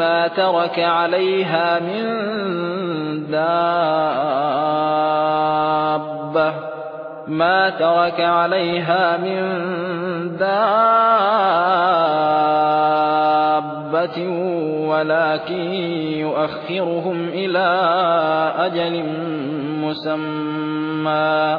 ما ترك عليها من دابة. ما ترك عليها من دابة ولكن يؤخرهم إلى أجل مسمى.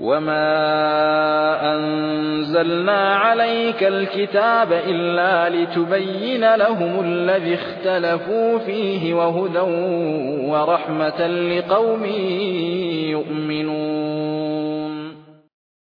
وما أنزلنا عليك الكتاب إلا لتبين لهم الذي اختلفوا فيه وهدى ورحمة لقوم يؤمنون